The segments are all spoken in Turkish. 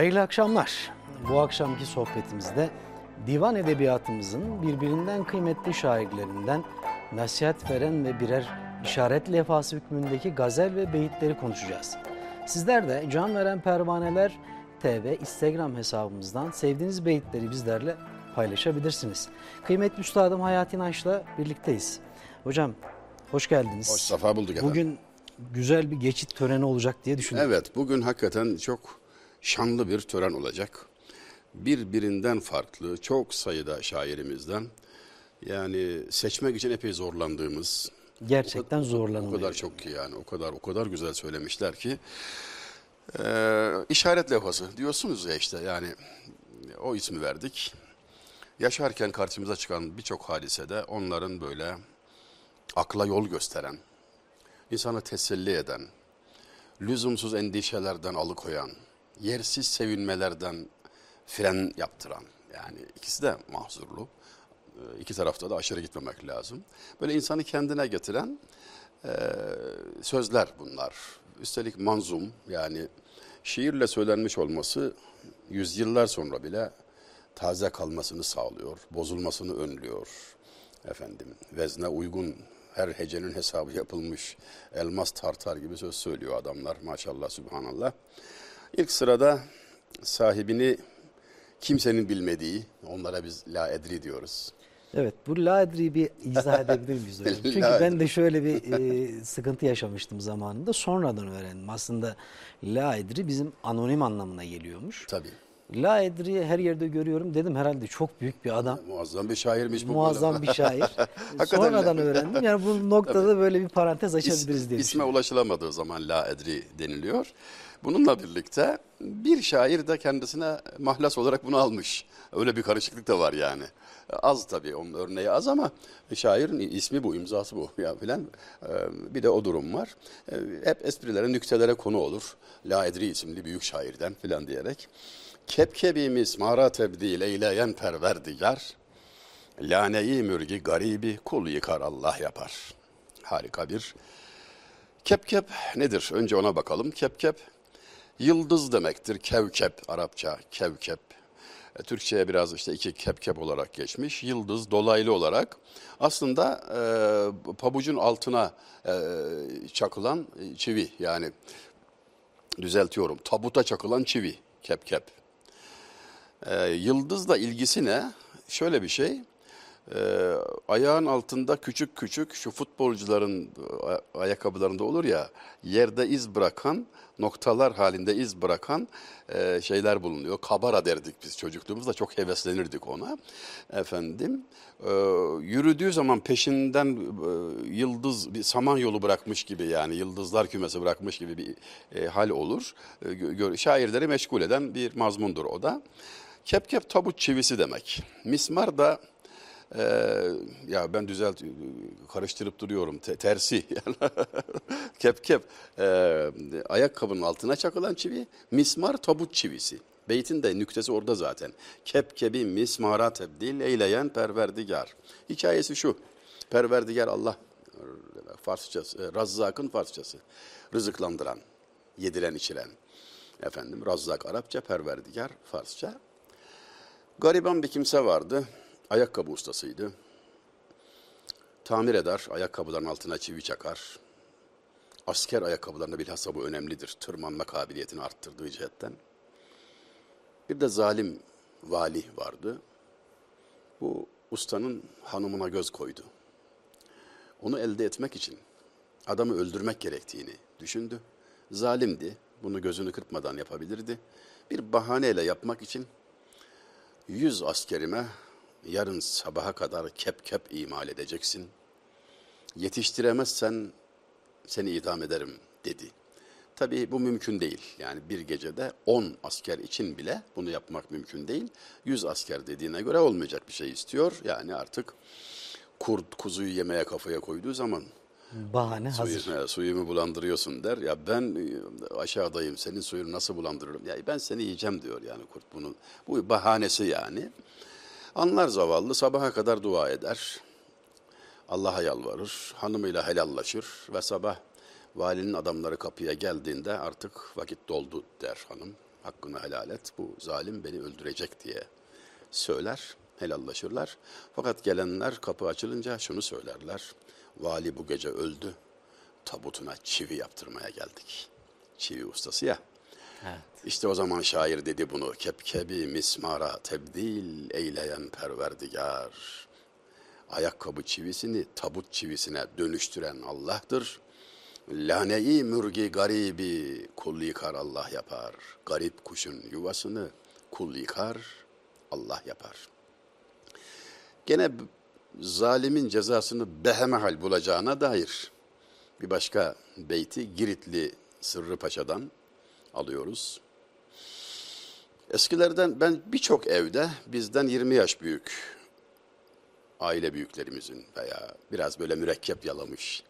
Hayırlı akşamlar. Bu akşamki sohbetimizde divan edebiyatımızın birbirinden kıymetli şairlerinden nasihat veren ve birer işaret levhası hükmündeki gazel ve beyitleri konuşacağız. Sizler de Can Veren Pervaneler TV Instagram hesabımızdan sevdiğiniz beyitleri bizlerle paylaşabilirsiniz. Kıymetli Üstadım Hayati İnanç'la birlikteyiz. Hocam hoş geldiniz. Hoş safa bulduk efendim. Bugün güzel bir geçit töreni olacak diye düşünüyorum. Evet bugün hakikaten çok şanlı bir tören olacak. Birbirinden farklı çok sayıda şairimizden yani seçmek için epey zorlandığımız Gerçekten o zorlanılıyor. kadar çok ki yani o kadar o kadar güzel söylemişler ki Ee, işaret levhası diyorsunuz ya işte yani o ismi verdik. Yaşarken karşımıza çıkan birçok hadisede onların böyle akla yol gösteren, insanı teselli eden, lüzumsuz endişelerden alıkoyan, yersiz sevinmelerden fren yaptıran yani ikisi de mahzurlu. Ee, İki tarafta da aşırı gitmemek lazım. Böyle insanı kendine getiren e, sözler bunlar. Üstelik manzum yani şiirle söylenmiş olması yüzyıllar sonra bile taze kalmasını sağlıyor, bozulmasını önlüyor. Efendim vezne uygun her hecenin hesabı yapılmış elmas tartar gibi söz söylüyor adamlar maşallah subhanallah. İlk sırada sahibini kimsenin bilmediği onlara biz la edri diyoruz. Evet bu ladri bir izah edebilir miyiz hocam? Çünkü ben de şöyle bir e, sıkıntı yaşamıştım zamanında. Sonradan öğrendim. Aslında laedri bizim anonim anlamına geliyormuş. Tabii. Laedri'yi her yerde görüyorum. Dedim herhalde çok büyük bir adam. Muazzam bir şairmiş bu. Muazzam bir şair. Sonradan la- öğrendim. Yani bu noktada böyle bir parantez açabiliriz diye İsme ulaşılamadığı zaman la edri deniliyor. Bununla birlikte bir şair de kendisine mahlas olarak bunu almış. Öyle bir karışıklık da var yani. Az tabii onun örneği az ama şairin ismi bu, imzası bu ya filan. Ee, Bir de o durum var. Ee, Hep esprilere, nüktelere konu olur. La Edri isimli büyük şairden filan diyerek. Kepkebimiz mara tebdil eyleyen perverdigar. Laneyi mürgi garibi kul yıkar Allah yapar. Harika bir Kepkep nedir? Önce ona bakalım. Kepkep yıldız demektir. Kevkep Arapça kevkep. E, Türkçe'ye biraz işte iki kepkep olarak geçmiş. Yıldız dolaylı olarak aslında e, pabucun altına e, çakılan e, çivi yani düzeltiyorum tabuta çakılan çivi kepkep. E, yıldızla ilgisi ne? Şöyle bir şey. Ee, ayağın altında küçük küçük şu futbolcuların e, ayakkabılarında olur ya yerde iz bırakan noktalar halinde iz bırakan e, şeyler bulunuyor. Kabara derdik biz çocukluğumuzda çok heveslenirdik ona. Efendim e, yürüdüğü zaman peşinden e, yıldız bir samanyolu bırakmış gibi yani yıldızlar kümesi bırakmış gibi bir e, hal olur. E, şairleri meşgul eden bir mazmundur o da. Kepkep tabut çivisi demek. Mismar da ee, ya ben düzelt karıştırıp duruyorum. Te- tersi. Kep kep. Ee, ayakkabının altına çakılan çivi mismar tabut çivisi. Beytin de nüktesi orada zaten. Kep kebi mismara tebdil eyleyen perverdigar. Hikayesi şu. Perverdigar Allah Farsçası Razzak'ın Farsçası. Rızıklandıran yediren içiren efendim Razzak Arapça perverdigar Farsça. Gariban bir kimse vardı. Ayakkabı ustasıydı. Tamir eder, ayakkabıların altına çivi çakar. Asker ayakkabılarında bilhassa bu önemlidir. Tırmanma kabiliyetini arttırdığı cihetten. Bir de zalim vali vardı. Bu ustanın hanımına göz koydu. Onu elde etmek için adamı öldürmek gerektiğini düşündü. Zalimdi. Bunu gözünü kırpmadan yapabilirdi. Bir bahaneyle yapmak için yüz askerime yarın sabaha kadar kep kep imal edeceksin. Yetiştiremezsen seni idam ederim dedi. Tabii bu mümkün değil. Yani bir gecede 10 asker için bile bunu yapmak mümkün değil. 100 asker dediğine göre olmayacak bir şey istiyor. Yani artık kurt kuzuyu yemeye kafaya koyduğu zaman Bahane hazır. Suyu, he, suyumu bulandırıyorsun der. Ya ben e, aşağıdayım senin suyunu nasıl bulandırırım? Ya ben seni yiyeceğim diyor yani kurt bunun. Bu bahanesi yani. Anlar zavallı sabaha kadar dua eder. Allah'a yalvarır. Hanımıyla helallaşır ve sabah Valinin adamları kapıya geldiğinde artık vakit doldu der hanım. Hakkını helal et bu zalim beni öldürecek diye söyler, helallaşırlar. Fakat gelenler kapı açılınca şunu söylerler. Vali bu gece öldü. Tabutuna çivi yaptırmaya geldik. Çivi ustası ya. Evet. İşte o zaman şair dedi bunu. Kepkebi mismara tebdil eyleyen perverdigar. Ayakkabı çivisini tabut çivisine dönüştüren Allah'tır. Laneyi mürgi garibi kul yıkar Allah yapar. Garip kuşun yuvasını kul yıkar Allah yapar. Gene zalimin cezasını behemehal bulacağına dair bir başka beyti Giritli Sırrı Paşa'dan alıyoruz. Eskilerden ben birçok evde bizden 20 yaş büyük aile büyüklerimizin veya biraz böyle mürekkep yalamış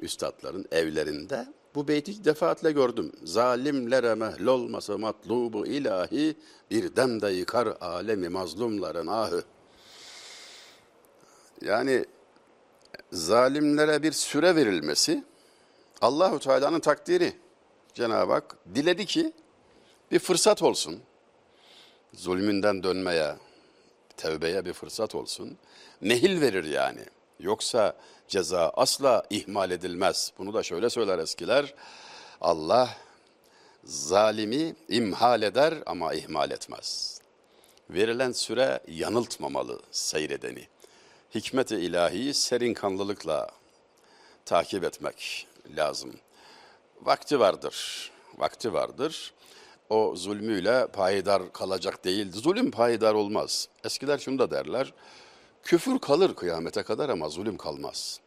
üstadların evlerinde bu beyti defaatle gördüm. Zalimlere mehl olmasa matlubu ilahi bir demde yıkar alemi mazlumların ahı. Yani zalimlere bir süre verilmesi Allahu Teala'nın takdiri. Cenab-ı Hak diledi ki bir fırsat olsun. Zulmünden dönmeye, tevbeye bir fırsat olsun. Mehil verir yani. Yoksa ceza asla ihmal edilmez. Bunu da şöyle söyler eskiler. Allah zalimi imhal eder ama ihmal etmez. Verilen süre yanıltmamalı seyredeni. Hikmet-i ilahiyi serin kanlılıkla takip etmek lazım. Vakti vardır, vakti vardır. O zulmüyle payidar kalacak değildi. Zulüm payidar olmaz. Eskiler şunu da derler. Küfür kalır kıyamete kadar ama zulüm kalmaz.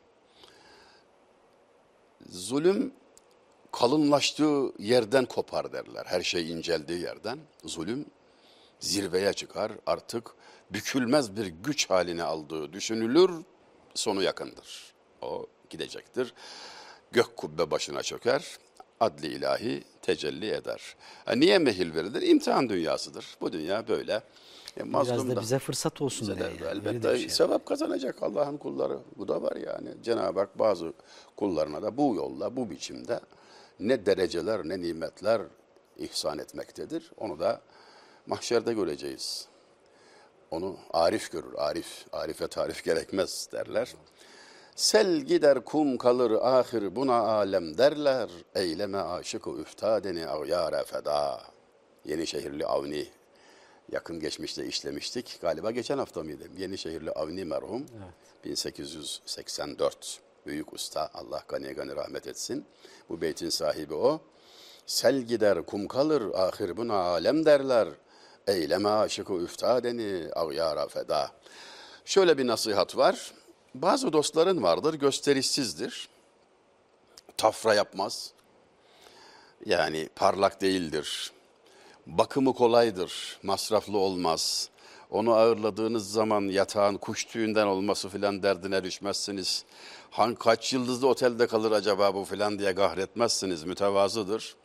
Zulüm kalınlaştığı yerden kopar derler. Her şey inceldiği yerden. Zulüm zirveye çıkar. Artık bükülmez bir güç haline aldığı düşünülür. Sonu yakındır. O gidecektir. Gök kubbe başına çöker. Adli ilahi tecelli eder. Ha, niye mehil verilir? İmtihan dünyasıdır. Bu dünya böyle. E, Biraz mazlum da bize fırsat olsun bize diye. yani. Elbette şey var. sevap kazanacak Allah'ın kulları. Bu da var yani. Cenab-ı Hak bazı kullarına da bu yolla, bu biçimde ne dereceler ne nimetler ihsan etmektedir. Onu da mahşerde göreceğiz. Onu Arif görür. Arif, Arife tarif gerekmez derler. Sel gider kum kalır ahir buna alem derler. Eyleme aşıkı üftadeni avyara feda. Yenişehirli Avni yakın geçmişte işlemiştik. Galiba geçen hafta mıydı? Yenişehirli Avni merhum 1884 büyük usta Allah gani gani rahmet etsin. Bu beytin sahibi o. Sel gider kum kalır ahir buna alem derler. Eyleme aşıkı üftadeni avyara feda. Şöyle bir nasihat var. Bazı dostların vardır gösterişsizdir. Tafra yapmaz. Yani parlak değildir. Bakımı kolaydır, masraflı olmaz. Onu ağırladığınız zaman yatağın kuş tüyünden olması filan derdine düşmezsiniz. Han kaç yıldızlı otelde kalır acaba bu filan diye gahretmezsiniz, mütevazıdır.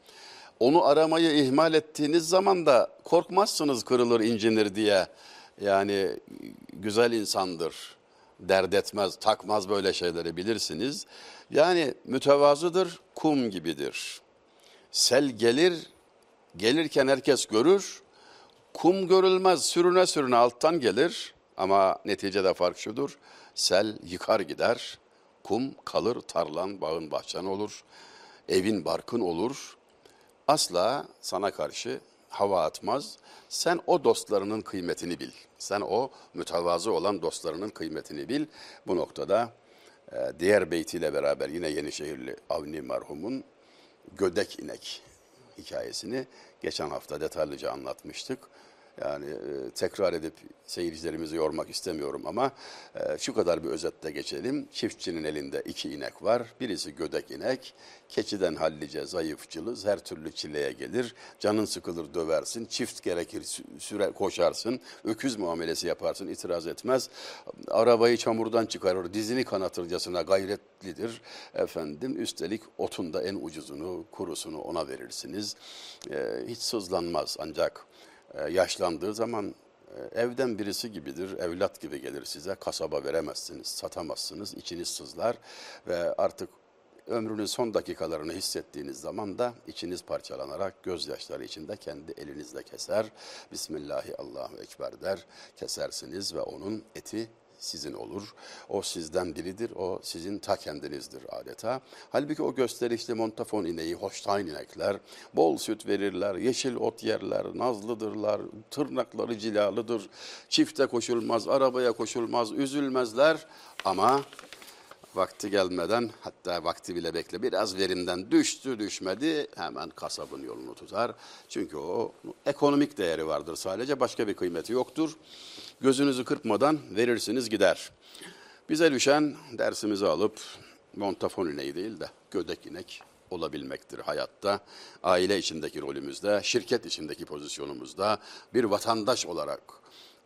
Onu aramayı ihmal ettiğiniz zaman da korkmazsınız kırılır, incinir diye. Yani güzel insandır, dert etmez, takmaz böyle şeyleri bilirsiniz. Yani mütevazıdır, kum gibidir. Sel gelir, gelirken herkes görür. Kum görülmez, sürüne sürüne alttan gelir. Ama neticede fark şudur. Sel yıkar gider. Kum kalır, tarlan, bağın, bahçen olur. Evin, barkın olur. Asla sana karşı hava atmaz. Sen o dostlarının kıymetini bil. Sen o mütevazı olan dostlarının kıymetini bil. Bu noktada e, diğer beytiyle beraber yine Yenişehirli Avni merhumun Gödek inek hikayesini geçen hafta detaylıca anlatmıştık. Yani e, tekrar edip seyircilerimizi yormak istemiyorum ama e, şu kadar bir özette geçelim. Çiftçinin elinde iki inek var. Birisi gödek inek. Keçiden hallice zayıf cılız her türlü çileye gelir. Canın sıkılır döversin. Çift gerekir sü- süre koşarsın. Öküz muamelesi yaparsın itiraz etmez. Arabayı çamurdan çıkarır. Dizini kanatırcasına gayretlidir. Efendim üstelik otun da en ucuzunu kurusunu ona verirsiniz. E, hiç sızlanmaz ancak yaşlandığı zaman e, evden birisi gibidir, evlat gibi gelir size. Kasaba veremezsiniz, satamazsınız, içiniz sızlar ve artık ömrünün son dakikalarını hissettiğiniz zaman da içiniz parçalanarak gözyaşları içinde kendi elinizle keser. Bismillahi Allahu Ekber der. Kesersiniz ve onun eti sizin olur. O sizden biridir, o sizin ta kendinizdir adeta. Halbuki o gösterişli montafon ineği, Holstein inekler, bol süt verirler, yeşil ot yerler, nazlıdırlar, tırnakları cilalıdır, çifte koşulmaz, arabaya koşulmaz, üzülmezler ama vakti gelmeden hatta vakti bile bekle biraz verimden düştü düşmedi hemen kasabın yolunu tutar. Çünkü o ekonomik değeri vardır sadece başka bir kıymeti yoktur. Gözünüzü kırpmadan verirsiniz gider. Bize düşen dersimizi alıp montafon ineği değil de gödek inek olabilmektir hayatta. Aile içindeki rolümüzde, şirket içindeki pozisyonumuzda, bir vatandaş olarak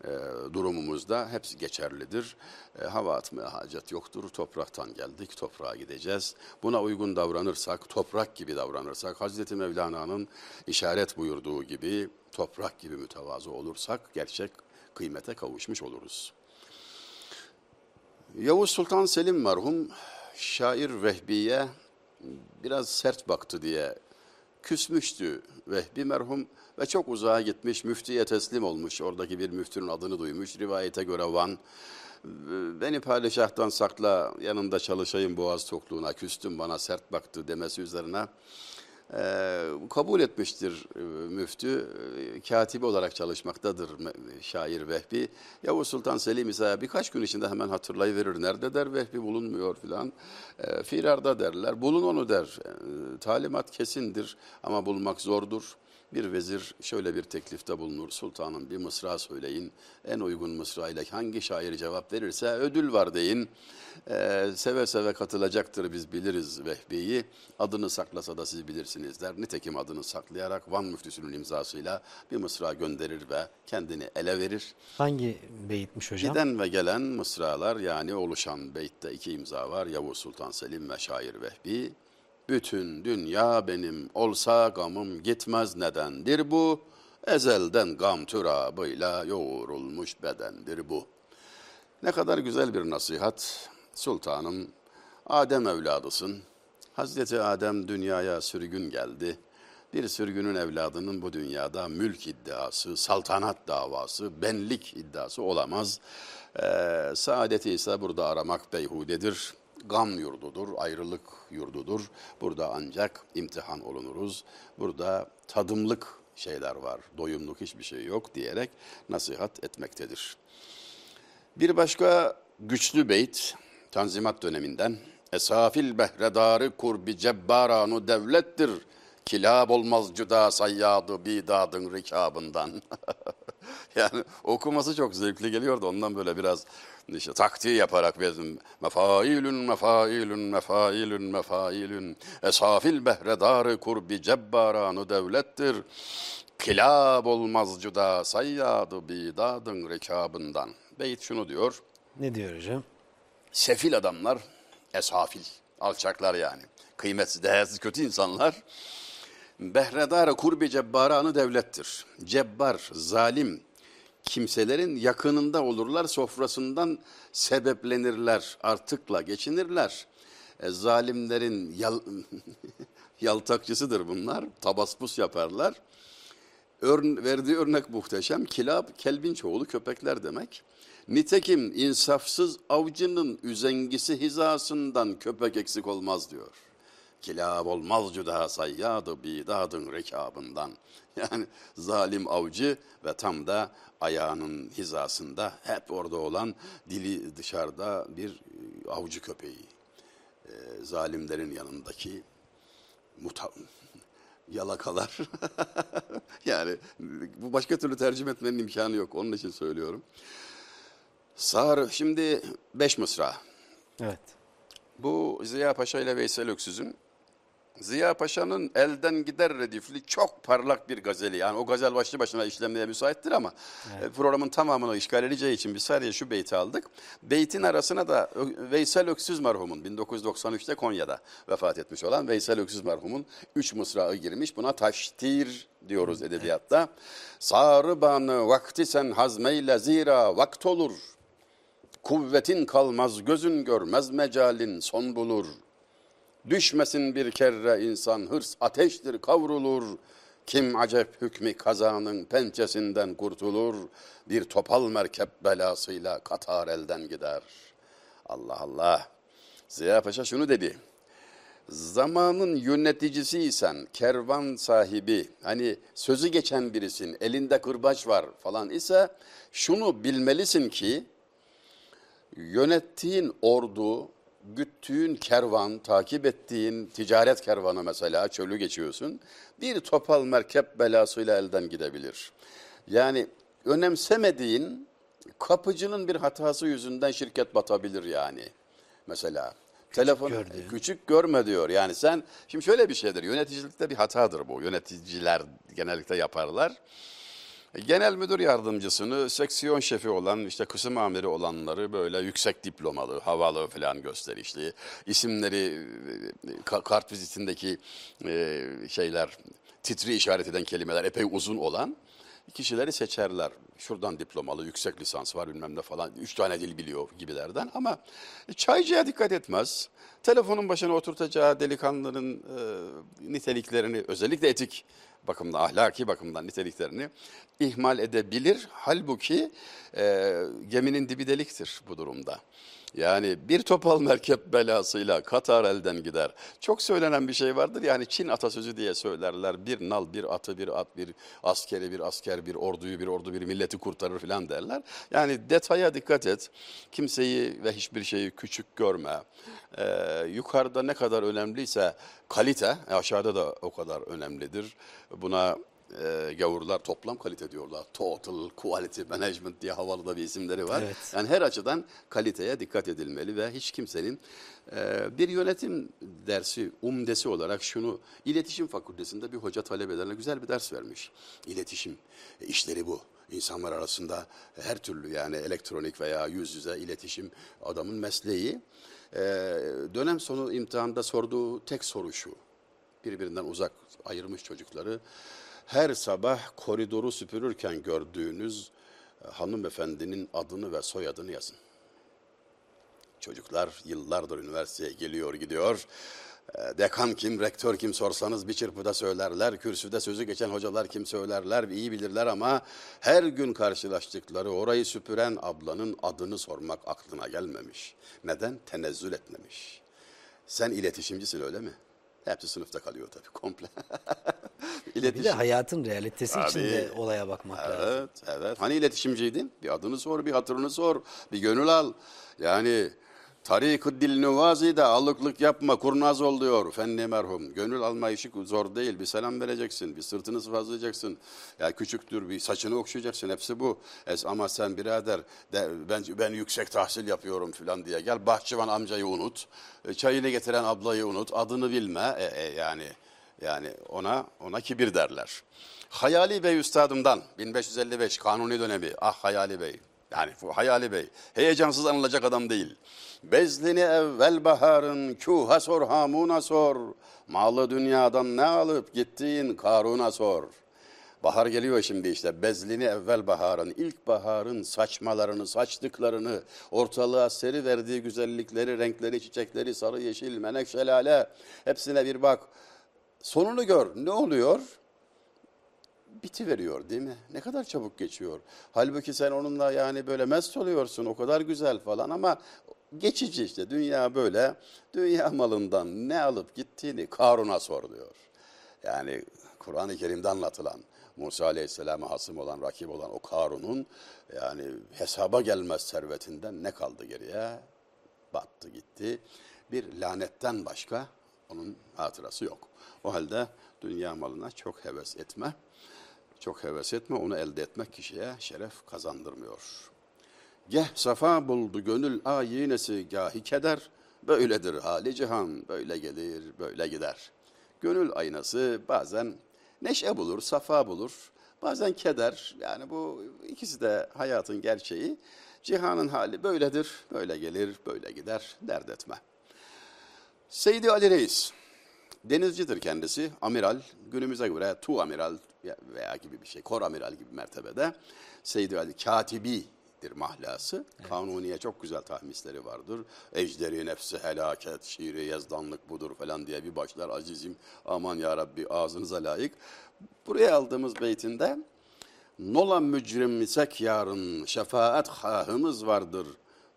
e, durumumuzda hepsi geçerlidir. E, hava atmaya hacet yoktur. Topraktan geldik, toprağa gideceğiz. Buna uygun davranırsak, toprak gibi davranırsak, Hazreti Mevlana'nın işaret buyurduğu gibi toprak gibi mütevazı olursak gerçek kıymete kavuşmuş oluruz. Yavuz Sultan Selim merhum şair Vehbi'ye biraz sert baktı diye küsmüştü Vehbi merhum ve çok uzağa gitmiş müftiye teslim olmuş. Oradaki bir müftünün adını duymuş. Rivayete göre Van. Beni padişahtan sakla yanında çalışayım boğaz tokluğuna küstüm bana sert baktı demesi üzerine e, kabul etmiştir e, müftü. E, katibi olarak çalışmaktadır şair Vehbi. Yavuz Sultan Selim ise birkaç gün içinde hemen hatırlayıverir. Nerede der Vehbi bulunmuyor filan. E, firarda derler. Bulun onu der. E, talimat kesindir ama bulmak zordur. Bir vezir şöyle bir teklifte bulunur. Sultanım bir mısra söyleyin. En uygun mısra ile hangi şair cevap verirse ödül var deyin. Ee, seve seve katılacaktır biz biliriz Vehbi'yi. Adını saklasa da siz bilirsiniz der. Nitekim adını saklayarak Van müftüsünün imzasıyla bir mısra gönderir ve kendini ele verir. Hangi beyitmiş hocam? Giden ve gelen mısralar yani oluşan beytte iki imza var. Yavuz Sultan Selim ve şair Vehbi. Bütün dünya benim olsa gamım gitmez nedendir bu? Ezelden gam türabıyla yoğrulmuş bedendir bu. Ne kadar güzel bir nasihat. Sultanım, Adem evladısın. Hazreti Adem dünyaya sürgün geldi. Bir sürgünün evladının bu dünyada mülk iddiası, saltanat davası, benlik iddiası olamaz. Ee, saadeti ise burada aramak beyhudedir gam yurdudur, ayrılık yurdudur. Burada ancak imtihan olunuruz. Burada tadımlık şeyler var, doyumluk hiçbir şey yok diyerek nasihat etmektedir. Bir başka güçlü beyt Tanzimat döneminden Esafil behredarı kurbi cebbaranu devlettir. Kilab olmaz cüda sayyadı bidadın rikabından. yani okuması çok zevkli geliyordu ondan böyle biraz işte taktiği yaparak verdim. Mefailün, mefailün, mefailün, mefailün. Esafil behredarı kurbi cebbaranu devlettir. Kilab olmaz cüda sayyadı bidadın rekabından. Beyt şunu diyor. Ne diyor hocam? Sefil adamlar, esafil, alçaklar yani. Kıymetsiz, değersiz, kötü insanlar. Behredar kurbi cebbaranı devlettir. Cebbar, zalim, kimselerin yakınında olurlar, sofrasından sebeplenirler, artıkla geçinirler. E, zalimlerin yal, yaltakçısıdır bunlar, tabaspus yaparlar. Ör, verdiği örnek muhteşem, kilab, kelbin çoğulu köpekler demek. Nitekim insafsız avcının üzengisi hizasından köpek eksik olmaz diyor. Kilab olmaz cüda sayyadı bidadın rekabından. Yani zalim avcı ve tam da ayağının hizasında hep orada olan dili dışarıda bir e, avcı köpeği. E, zalimlerin yanındaki muta yalakalar. yani bu başka türlü tercüme etmenin imkanı yok. Onun için söylüyorum. Sağır şimdi beş mısra. Evet. Bu Ziya Paşa ile Veysel Öksüz'ün Ziya Paşa'nın elden gider redifli çok parlak bir gazeli. Yani o gazel başlı başına işlemeye müsaittir ama evet. programın tamamını işgal edeceği için biz sadece şu beyti aldık. Beytin arasına da Veysel Öksüz merhumun 1993'te Konya'da vefat etmiş olan Veysel Öksüz merhumun 3 mısrağı girmiş. Buna taştir diyoruz edebiyatta. Sarı banı vakti sen hazmeyle zira vakt olur. Kuvvetin kalmaz gözün görmez mecalin son bulur.'' Düşmesin bir kere insan hırs ateştir kavrulur. Kim acep hükmü kazanın pençesinden kurtulur. Bir topal merkep belasıyla Katar elden gider. Allah Allah. Ziya Paşa şunu dedi. Zamanın yöneticisiysen, kervan sahibi, hani sözü geçen birisin, elinde kırbaç var falan ise şunu bilmelisin ki yönettiğin ordu, güttüğün kervan, takip ettiğin ticaret kervanı mesela çölü geçiyorsun. Bir topal merkep belasıyla elden gidebilir. Yani önemsemediğin kapıcının bir hatası yüzünden şirket batabilir yani. Mesela telefon gördüğün. küçük görme diyor. Yani sen şimdi şöyle bir şeydir. Yöneticilikte bir hatadır bu. Yöneticiler genellikle yaparlar. Genel müdür yardımcısını, seksiyon şefi olan, işte kısım amiri olanları böyle yüksek diplomalı, havalı falan gösterişli, isimleri e, ka- kart vizitindeki e, şeyler, titri işaret eden kelimeler epey uzun olan kişileri seçerler. Şuradan diplomalı, yüksek lisans var bilmem ne falan, üç tane dil biliyor gibilerden ama çaycıya dikkat etmez. Telefonun başına oturtacağı delikanlının e, niteliklerini, özellikle etik bakımdan, ahlaki bakımdan niteliklerini ihmal edebilir. Halbuki e, geminin dibi deliktir bu durumda. Yani bir topal merkep belasıyla Katar elden gider. Çok söylenen bir şey vardır yani Çin atasözü diye söylerler. Bir nal, bir atı, bir at, bir askeri, bir asker, bir orduyu, bir ordu, bir milleti kurtarır filan derler. Yani detaya dikkat et. Kimseyi ve hiçbir şeyi küçük görme. Ee, yukarıda ne kadar önemliyse kalite aşağıda da o kadar önemlidir. Buna e, gavurlar toplam kalite diyorlar. Total Quality Management diye havalı da bir isimleri var. Evet. Yani her açıdan kaliteye dikkat edilmeli ve hiç kimsenin e, bir yönetim dersi, umdesi olarak şunu iletişim fakültesinde bir hoca talebelerine güzel bir ders vermiş. İletişim e, işleri bu. İnsanlar arasında her türlü yani elektronik veya yüz yüze iletişim adamın mesleği. E, dönem sonu imtihanda sorduğu tek soru şu. Birbirinden uzak ayırmış çocukları. Her sabah koridoru süpürürken gördüğünüz e, hanımefendinin adını ve soyadını yazın. Çocuklar yıllardır üniversiteye geliyor gidiyor. E, Dekan kim, rektör kim sorsanız bir çırpıda söylerler. Kürsüde sözü geçen hocalar kim söylerler, iyi bilirler ama her gün karşılaştıkları orayı süpüren ablanın adını sormak aklına gelmemiş. Neden? Tenezzül etmemiş. Sen iletişimcisin öyle mi? Hepsi sınıfta kalıyor tabii komple. Bir de hayatın realitesi Tabii. içinde olaya bakmak lazım. Evet, evet. Hani iletişimciydin? Bir adını sor, bir hatırını sor, bir gönül al. Yani tarik-ı dil nüvazide alıklık yapma, kurnaz ol diyor Fendi merhum. Gönül alma işi zor değil. Bir selam vereceksin, bir sırtını sıvazlayacaksın. Ya küçüktür, bir saçını okşayacaksın. Hepsi bu. Es, ama sen birader, de, ben, ben yüksek tahsil yapıyorum falan diye gel. Bahçıvan amcayı unut, e, çayını getiren ablayı unut, adını bilme. E, e, yani... Yani ona ona kibir derler. Hayali Bey üstadımdan 1555 Kanuni dönemi. Ah Hayali Bey. Yani bu Hayali Bey. Heyecansız anılacak adam değil. Bezlini evvel baharın kuha sor hamuna sor. Malı dünyadan ne alıp gittiğin Karun'a sor. Bahar geliyor şimdi işte. Bezlini evvel baharın, ilk baharın saçmalarını, saçtıklarını, ortalığa seri verdiği güzellikleri, renkleri, çiçekleri, sarı, yeşil, menek, şelale. Hepsine bir bak. Sonunu gör. Ne oluyor? Biti veriyor değil mi? Ne kadar çabuk geçiyor. Halbuki sen onunla yani böyle mest oluyorsun. O kadar güzel falan ama geçici işte. Dünya böyle. Dünya malından ne alıp gittiğini Karun'a sor diyor. Yani Kur'an-ı Kerim'de anlatılan Musa Aleyhisselam'a hasım olan, rakip olan o Karun'un yani hesaba gelmez servetinden ne kaldı geriye? Battı gitti. Bir lanetten başka onun hatırası yok. O halde dünya malına çok heves etme. Çok heves etme, onu elde etmek kişiye şeref kazandırmıyor. Geh safa buldu gönül ayinesi gahi keder. Böyledir hali cihan, böyle gelir, böyle gider. Gönül aynası bazen neşe bulur, safa bulur. Bazen keder. Yani bu ikisi de hayatın gerçeği. Cihanın hali böyledir, böyle gelir, böyle gider. Dert etme. Seydi Ali Reis, denizcidir kendisi, amiral, günümüze göre tu amiral veya gibi bir şey, kor amiral gibi mertebede. Seydi Ali Katibi felaktir mahlası. Kanuniye çok güzel tahmisleri vardır. Ejderi nefsi helaket, şiiri yazdanlık budur falan diye bir başlar azizim. Aman ya Rabbi ağzınıza layık. Buraya aldığımız beytinde Nola mücrim isek yarın şefaat hahımız vardır.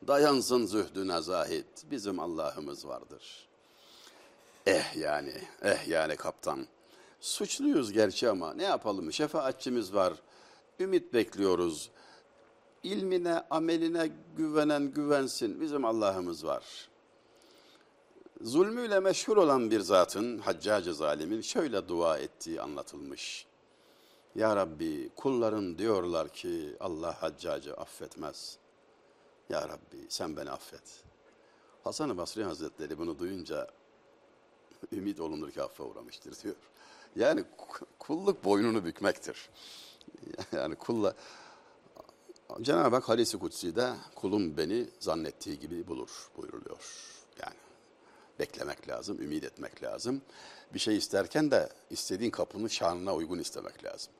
Dayansın zühdüne zahid bizim Allah'ımız vardır. Eh yani, eh yani kaptan. Suçluyuz gerçi ama ne yapalım şefaatçimiz var. Ümit bekliyoruz. İlmine, ameline güvenen güvensin. Bizim Allah'ımız var. Zulmüyle meşhur olan bir zatın, haccacı zalimin şöyle dua ettiği anlatılmış. Ya Rabbi kulların diyorlar ki Allah haccacı affetmez. Ya Rabbi sen beni affet. Hasan-ı Basri Hazretleri bunu duyunca ümit olunur ki affa uğramıştır diyor. Yani kulluk boynunu bükmektir. Yani kulla Cenab-ı Hak Halisi Kutsi'de kulum beni zannettiği gibi bulur buyuruluyor. Yani beklemek lazım, ümit etmek lazım. Bir şey isterken de istediğin kapının şanına uygun istemek lazım.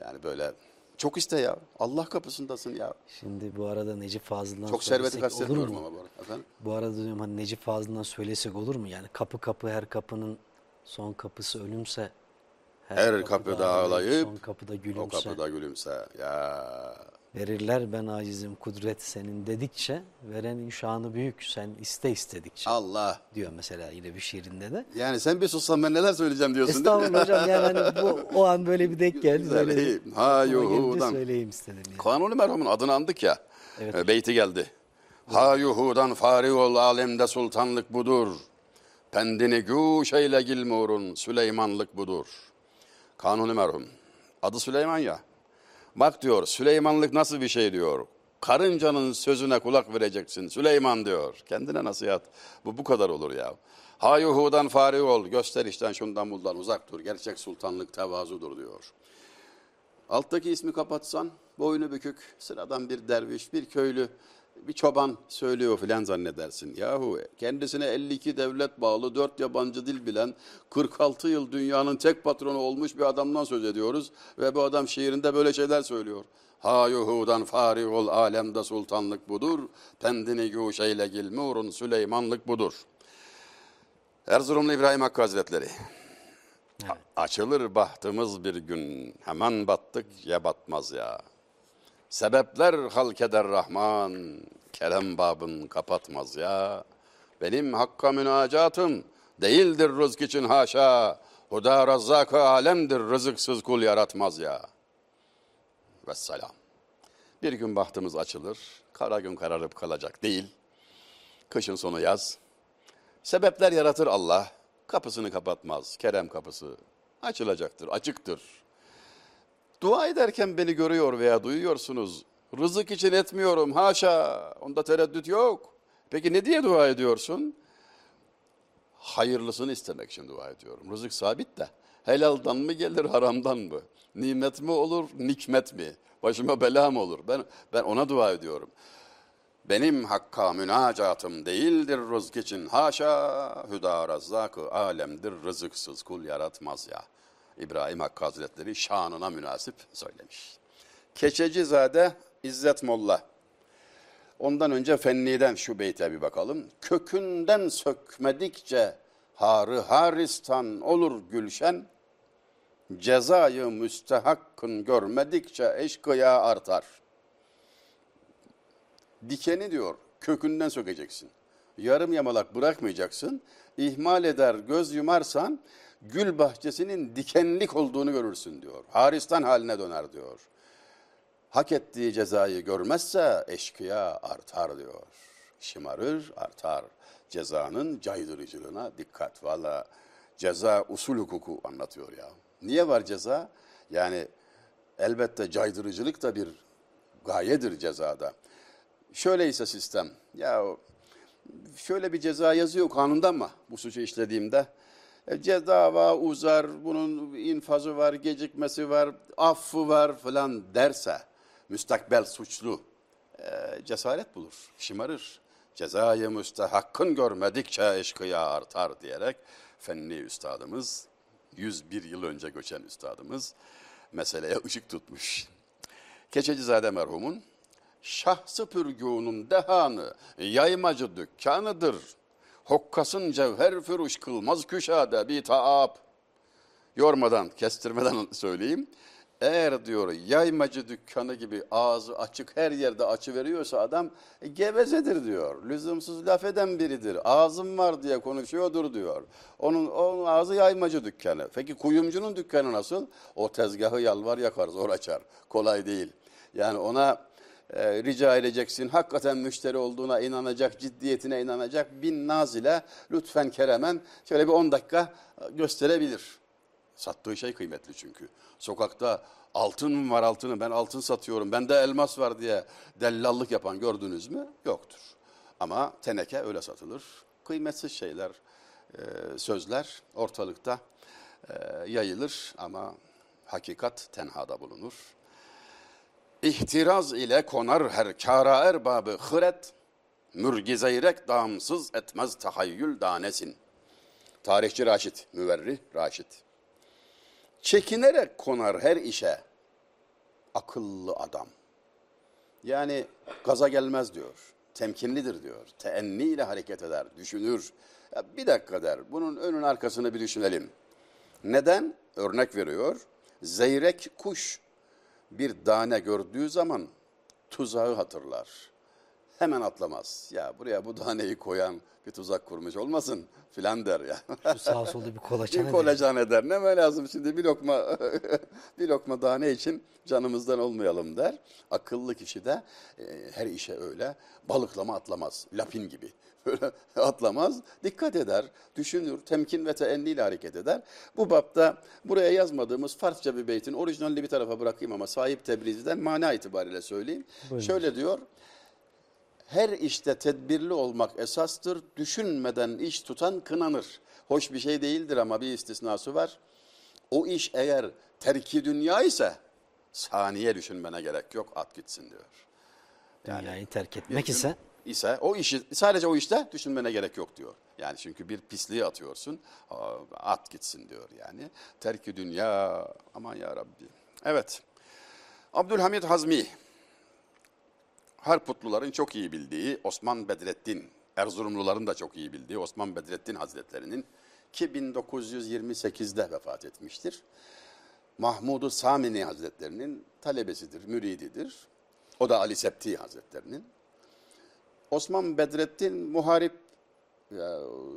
Yani böyle çok iste ya. Allah kapısındasın ya. Şimdi bu arada Necip Fazıl'dan Çok serveti söylesek olur kastetmiyorum mu? ama bu arada. Efendim? Bu arada diyorum hani Necip Fazıl'dan söylesek olur mu? Yani kapı kapı her kapının son kapısı ölümse Her kapıda ağlayıp son kapıda O gülümse kapıda gülümse. Ya verirler ben acizim kudret senin dedikçe verenin şanı büyük sen iste istedikçe Allah. diyor mesela yine bir şiirinde de. Yani sen bir sussan ben neler söyleyeceğim diyorsun değil mi? Estağfurullah hocam yani hani bu o an böyle bir denk geldi. Güzel, bir- Ha, yuhudan. söyleyeyim istedim. Yani. Kanuni merhumun adını andık ya. Evet. e, Beyti geldi. Ha yuhudan fari ol alemde sultanlık budur. Pendini güş eyle gilmurun Süleymanlık budur. Kanuni merhum. Adı Süleyman ya. Bak diyor Süleymanlık nasıl bir şey diyor. Karıncanın sözüne kulak vereceksin Süleyman diyor. Kendine nasihat. Bu bu kadar olur ya. Ha yuhudan fari ol. Gösterişten şundan bundan uzak dur. Gerçek sultanlık tevazudur diyor. Alttaki ismi kapatsan boynu bükük sıradan bir derviş, bir köylü, bir çoban söylüyor filan zannedersin. Yahu kendisine 52 devlet bağlı, 4 yabancı dil bilen, 46 yıl dünyanın tek patronu olmuş bir adamdan söz ediyoruz. Ve bu adam şiirinde böyle şeyler söylüyor. Ha yuhudan fari ol alemde sultanlık budur, pendini güş eyle gilmurun Süleymanlık budur. Erzurumlu İbrahim Hakkı Hazretleri. A- Açılır bahtımız bir gün, hemen battık ya batmaz ya. Sebepler halk eder Rahman, kerem babın kapatmaz ya. Benim hakka münacatım değildir rızk için haşa. Huda razzak alemdir rızıksız kul yaratmaz ya. Vesselam. Bir gün bahtımız açılır, kara gün kararıp kalacak değil. Kışın sonu yaz, Sebepler yaratır Allah. Kapısını kapatmaz. Kerem kapısı açılacaktır, açıktır. Dua ederken beni görüyor veya duyuyorsunuz. Rızık için etmiyorum haşa. Onda tereddüt yok. Peki ne diye dua ediyorsun? Hayırlısını istemek için dua ediyorum. Rızık sabit de. Helaldan mı gelir, haramdan mı? Nimet mi olur, nikmet mi? Başıma bela mı olur? Ben, ben ona dua ediyorum. Benim hakka münacatım değildir rızk için. Haşa hüda razzakı alemdir rızıksız kul yaratmaz ya. İbrahim Hakkı Hazretleri şanına münasip söylemiş. Keçecizade İzzet Molla. Ondan önce Fenni'den şu beyte bir bakalım. Kökünden sökmedikçe harı haristan olur gülşen. Cezayı müstehakkın görmedikçe eşkıya artar. Dikeni diyor kökünden sökeceksin. Yarım yamalak bırakmayacaksın. İhmal eder göz yumarsan gül bahçesinin dikenlik olduğunu görürsün diyor. Haristan haline döner diyor. Hak ettiği cezayı görmezse eşkıya artar diyor. Şımarır artar. Cezanın caydırıcılığına dikkat. Valla ceza usul hukuku anlatıyor ya. Niye var ceza? Yani elbette caydırıcılık da bir gayedir cezada. Şöyleyse sistem, ya şöyle bir ceza yazıyor kanunda mı bu suçu işlediğimde? E, dava uzar, bunun infazı var, gecikmesi var, affı var falan derse müstakbel suçlu e, cesaret bulur, şımarır. Cezayı müstehakkın görmedikçe eşkıya artar diyerek fenni üstadımız, 101 yıl önce göçen üstadımız meseleye ışık tutmuş. Keçecizade merhumun Şah süpürgünün dehanı, yaymacı dükkanıdır. Hokkasın cevher füruş kılmaz küşade bir taap. Yormadan, kestirmeden söyleyeyim. Eğer diyor yaymacı dükkanı gibi ağzı açık her yerde açı veriyorsa adam e, gevezedir diyor. Lüzumsuz laf eden biridir. Ağzım var diye konuşuyordur diyor. Onun, onun ağzı yaymacı dükkanı. Peki kuyumcunun dükkanı nasıl? O tezgahı yalvar yakar zor açar. Kolay değil. Yani ona e, rica edeceksin. Hakikaten müşteri olduğuna inanacak, ciddiyetine inanacak. Bin naz ile lütfen keremen şöyle bir 10 dakika gösterebilir. Sattığı şey kıymetli çünkü. Sokakta altın var altını ben altın satıyorum bende elmas var diye dellallık yapan gördünüz mü? Yoktur. Ama teneke öyle satılır. Kıymetsiz şeyler, e, sözler ortalıkta e, yayılır ama hakikat tenhada bulunur. İhtiraz ile konar her kara erbabı hıret, mürgizeyrek damsız etmez tahayyül danesin. Tarihçi Raşit, müverrih Raşit. Çekinerek konar her işe akıllı adam. Yani gaza gelmez diyor. Temkinlidir diyor. Teenniyle hareket eder, düşünür. Ya bir dakika der. Bunun önün arkasını bir düşünelim. Neden? Örnek veriyor. Zeyrek kuş bir tane gördüğü zaman tuzağı hatırlar. Hemen atlamaz. Ya buraya bu taneyi koyan bir tuzak kurmuş olmasın filan der ya. Şu sağa solda bir kolaçan Bir edelim. kolacan eder. Ne mi lazım şimdi bir lokma bir lokma tane için canımızdan olmayalım der. Akıllı kişi de e, her işe öyle balıklama atlamaz. Lapin gibi. Böyle atlamaz. Dikkat eder, düşünür, temkin ve teenniyle hareket eder. Bu bapta buraya yazmadığımız Farsça bir beytin orijinalini bir tarafa bırakayım ama sahip Tebrizi'den mana itibariyle söyleyeyim. Buyurun. Şöyle diyor. Her işte tedbirli olmak esastır. Düşünmeden iş tutan kınanır. Hoş bir şey değildir ama bir istisnası var. O iş eğer terki dünya ise saniye düşünmene gerek yok at gitsin diyor. Dünyayı terk etmek ise ise o işi sadece o işte düşünmene gerek yok diyor. Yani çünkü bir pisliği atıyorsun at gitsin diyor yani. Terki dünya aman ya Rabbi. Evet. Abdülhamid Hazmi Harputluların çok iyi bildiği Osman Bedrettin, Erzurumluların da çok iyi bildiği Osman Bedrettin Hazretlerinin ki 1928'de vefat etmiştir. Mahmud-u Samini Hazretlerinin talebesidir, mürididir. O da Ali Septi Hazretlerinin. Osman Bedrettin muharip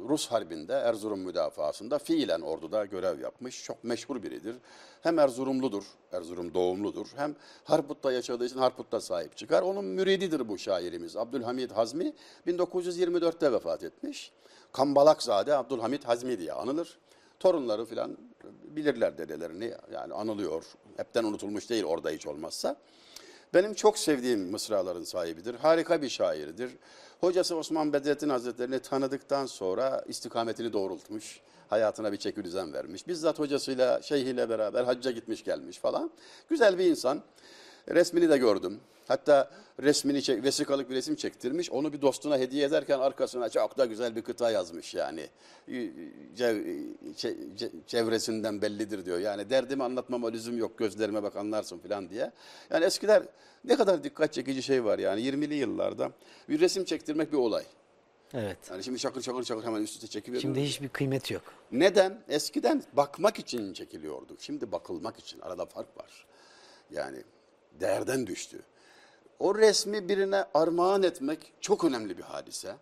Rus Harbi'nde Erzurum müdafaasında fiilen orduda görev yapmış. Çok meşhur biridir. Hem Erzurumludur, Erzurum doğumludur. Hem Harput'ta yaşadığı için Harput'ta sahip çıkar. Onun mürididir bu şairimiz. Abdülhamid Hazmi 1924'te vefat etmiş. Kambalakzade Abdülhamid Hazmi diye anılır. Torunları filan bilirler dedelerini yani anılıyor. Hepten unutulmuş değil orada hiç olmazsa. Benim çok sevdiğim mısraların sahibidir. Harika bir şairdir. Hocası Osman Bedrettin Hazretlerini tanıdıktan sonra istikametini doğrultmuş. Hayatına bir çeki düzen vermiş. Bizzat hocasıyla, şeyhiyle beraber hacca gitmiş gelmiş falan. Güzel bir insan. Resmini de gördüm. Hatta resmini çek, vesikalık bir resim çektirmiş. Onu bir dostuna hediye ederken arkasına çok da güzel bir kıta yazmış yani. Ce- çevresinden bellidir diyor. Yani derdimi anlatmama lüzum yok gözlerime bak anlarsın falan diye. Yani eskiler ne kadar dikkat çekici şey var yani 20'li yıllarda bir resim çektirmek bir olay. evet. Yani şimdi şakır şakır şakır hemen üst üste çekiveriyor. Şimdi hiçbir kıymeti yok. Neden? Eskiden bakmak için çekiliyorduk. Şimdi bakılmak için. Arada fark var. Yani değerden düştü. O resmi birine armağan etmek çok önemli bir hadise.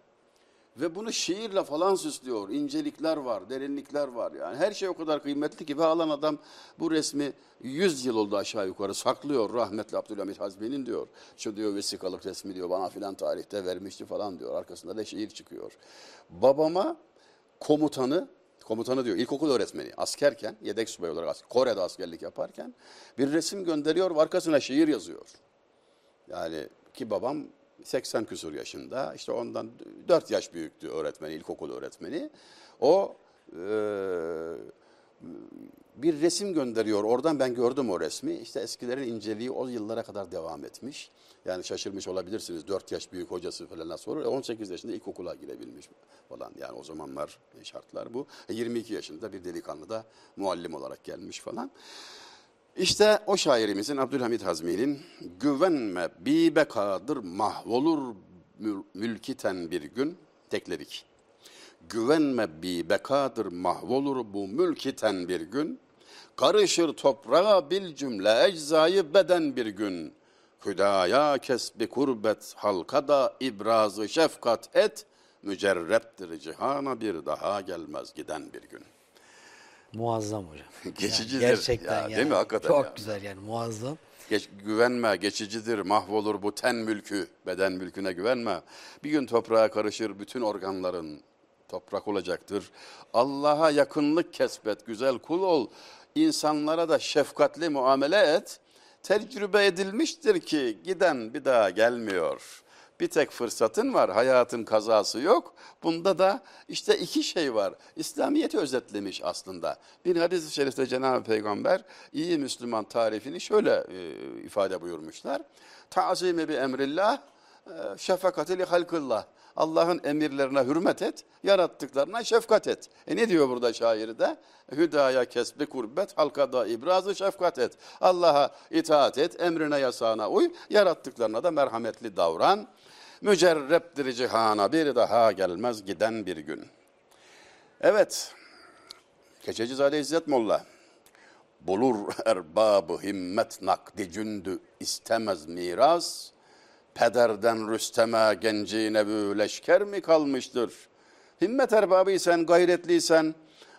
Ve bunu şiirle falan süslüyor. İncelikler var, derinlikler var. Yani her şey o kadar kıymetli ki ve alan adam bu resmi 100 yıl oldu aşağı yukarı saklıyor rahmetli Abdülhamit Hazmi'nin diyor. Şu diyor vesikalık resmi diyor bana filan tarihte vermişti falan diyor. Arkasında da şiir çıkıyor. Babama komutanı komutanı diyor ilkokul öğretmeni askerken yedek subay olarak asker, Kore'de askerlik yaparken bir resim gönderiyor ve arkasına şiir yazıyor. Yani ki babam 80 küsur yaşında işte ondan 4 yaş büyüktü öğretmeni ilkokul öğretmeni. O bir resim gönderiyor. Oradan ben gördüm o resmi. İşte eskilerin inceliği o yıllara kadar devam etmiş. Yani şaşırmış olabilirsiniz. 4 yaş büyük hocası falan nasıl olur? E 18 yaşında ilkokula girebilmiş falan. Yani o zamanlar şartlar bu. E 22 yaşında bir delikanlı da muallim olarak gelmiş falan. İşte o şairimizin Abdülhamit Hazmi'nin güvenme bi bekadır mahvolur mül- mülkiten bir gün tekledik. Güvenme bi bekadır mahvolur bu mülkiten bir gün. Karışır toprağa bil cümle eczayı beden bir gün. Hüdaya kesbi kurbet halka da ibrazı şefkat et. Mücerreptir cihana bir daha gelmez giden bir gün. Muazzam hocam. Geçicidir. Yani gerçekten Ya, yani. değil mi? Hakikaten Çok ya. güzel yani muazzam. Geç, güvenme, geçicidir, mahvolur bu ten mülkü, beden mülküne güvenme. Bir gün toprağa karışır bütün organların, toprak olacaktır. Allah'a yakınlık kesbet, güzel kul ol. İnsanlara da şefkatli muamele et. Tecrübe edilmiştir ki giden bir daha gelmiyor. Bir tek fırsatın var, hayatın kazası yok. Bunda da işte iki şey var. İslamiyet'i özetlemiş aslında. Bir hadis-i şerifte Cenab-ı Peygamber iyi Müslüman tarifini şöyle e, ifade buyurmuşlar. Ta'zimi bi emrillah, e, şefakati li halkillah. Allah'ın emirlerine hürmet et, yarattıklarına şefkat et. E ne diyor burada şairi de? Hüdaya kesbi kurbet, halka da ibrazı şefkat et. Allah'a itaat et, emrine yasağına uy, yarattıklarına da merhametli davran. Mücerreptir cihana bir daha gelmez giden bir gün. Evet, Keçecizade İzzet Molla. Bulur erbabı himmet nakdi cündü istemez miras. Pederden Rüstem'e genci nebü leşker mi kalmıştır? Himmet erbabıysan, gayretliysen,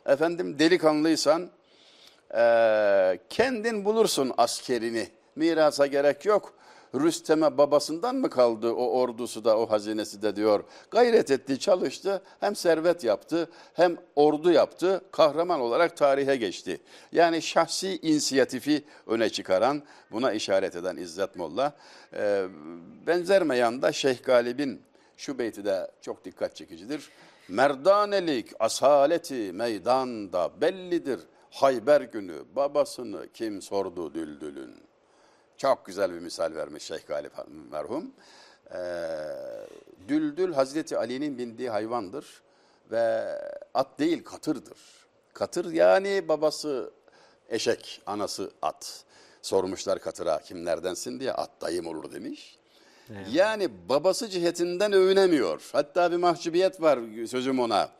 efendim delikanlıysan, eee, kendin bulursun askerini. Mirasa gerek yok. Rüstem'e babasından mı kaldı o ordusu da o hazinesi de diyor. Gayret etti, çalıştı. Hem servet yaptı hem ordu yaptı. Kahraman olarak tarihe geçti. Yani şahsi inisiyatifi öne çıkaran, buna işaret eden İzzet Molla. Ee, benzer meyanda Şeyh Galip'in şu beyti de çok dikkat çekicidir. Merdanelik asaleti meydanda bellidir. Hayber günü babasını kim sordu düldülün. Çok güzel bir misal vermiş Şeyh Galip merhum. Ee, düldül Hazreti Ali'nin bindiği hayvandır ve at değil katırdır. Katır yani babası eşek, anası at. Sormuşlar katıra kimlerdensin diye at dayım olur demiş. Yani babası cihetinden övünemiyor. Hatta bir mahcubiyet var sözüm ona.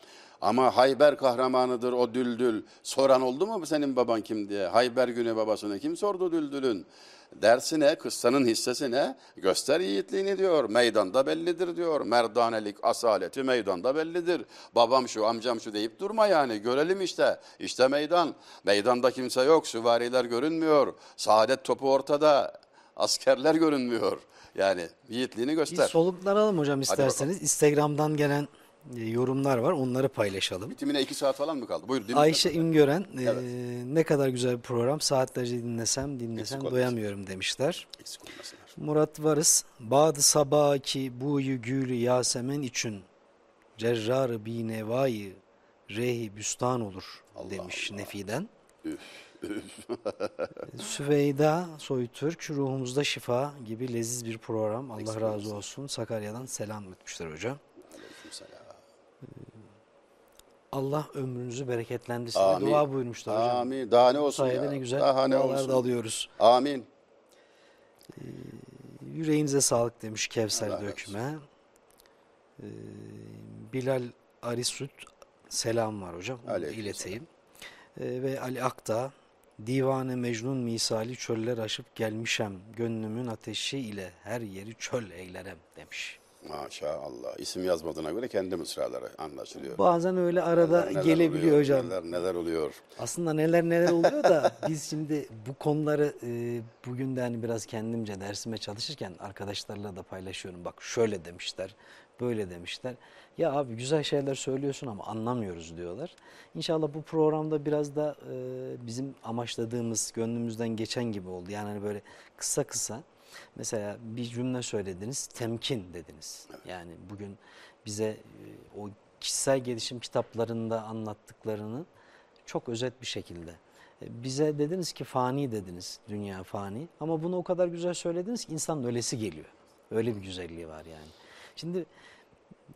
Ama Hayber kahramanıdır o düldül. Soran oldu mu senin baban kim diye? Hayber günü babasını kim sordu düldülün? Dersine, kıssanın hissesine göster yiğitliğini diyor. Meydanda bellidir diyor. Merdanelik, asaleti meydanda bellidir. Babam şu, amcam şu deyip durma yani. Görelim işte. İşte meydan. Meydanda kimse yok. Süvariler görünmüyor. Saadet topu ortada. Askerler görünmüyor. Yani yiğitliğini Bir göster. soluklanalım hocam isterseniz. Instagram'dan gelen yorumlar var. Onları paylaşalım. Bitimine iki saat falan mı kaldı? Buyur dinle. Ayşe İngören e, Evet. ne kadar güzel bir program. Saatlerce dinlesem dinlesem Eksik olmasın. doyamıyorum demişler. Eksik olmasınlar. Murat Varız. Badı sabaki buyu gülü yasemen için cerrarı bi nevayı rehi büstan olur demiş Nefi'den. Süveyda Soytürk ruhumuzda şifa gibi leziz bir program. Allah Eksik razı olsun. Sakarya'dan selam etmişler hocam. Allah ömrünüzü bereketlendirsin. Amin. Dua buyurmuşlar hocam. Amin. Daha ne olsun sayede ya? ne güzel Daha ne dualar da olsun? alıyoruz. Amin. Yüreğinize sağlık demiş Kevser Allah Döküm'e. Ee, Bilal Arisut selam var hocam. Aleyküm ileteyim. Ee, ve Ali Akta Divane Mecnun misali çöller aşıp gelmişem. Gönlümün ateşi ile her yeri çöl eylerem demiş. Maşallah. İsim yazmadığına göre kendi mısraları anlaşılıyor. Bazen öyle arada Neler gelebiliyor oluyor, hocam. Neler, neler oluyor. Aslında neler neler oluyor da biz şimdi bu konuları e, bugün de hani biraz kendimce dersime çalışırken arkadaşlarla da paylaşıyorum. Bak şöyle demişler, böyle demişler. Ya abi güzel şeyler söylüyorsun ama anlamıyoruz diyorlar. İnşallah bu programda biraz da e, bizim amaçladığımız, gönlümüzden geçen gibi oldu. Yani hani böyle kısa kısa mesela bir cümle söylediniz, temkin dediniz. Yani bugün bize e, o kişisel gelişim kitaplarında anlattıklarını çok özet bir şekilde. E, Bize dediniz ki fani dediniz, dünya fani. Ama bunu o kadar güzel söylediniz ki insanın ölesi geliyor. Öyle bir güzelliği var yani. Şimdi